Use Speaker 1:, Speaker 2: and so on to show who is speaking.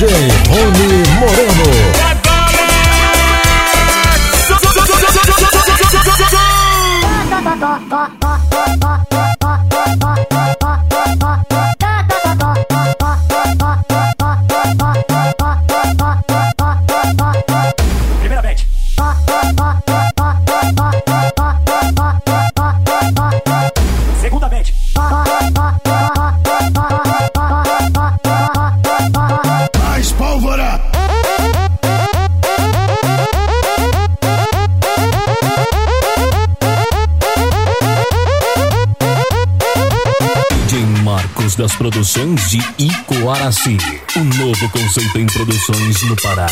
Speaker 1: DJ Rony Moreno.
Speaker 2: Primeiramente.
Speaker 3: Pólvora!
Speaker 1: DJ Marcos das Produções de Icoaraci. Um novo conceito em produções no Pará.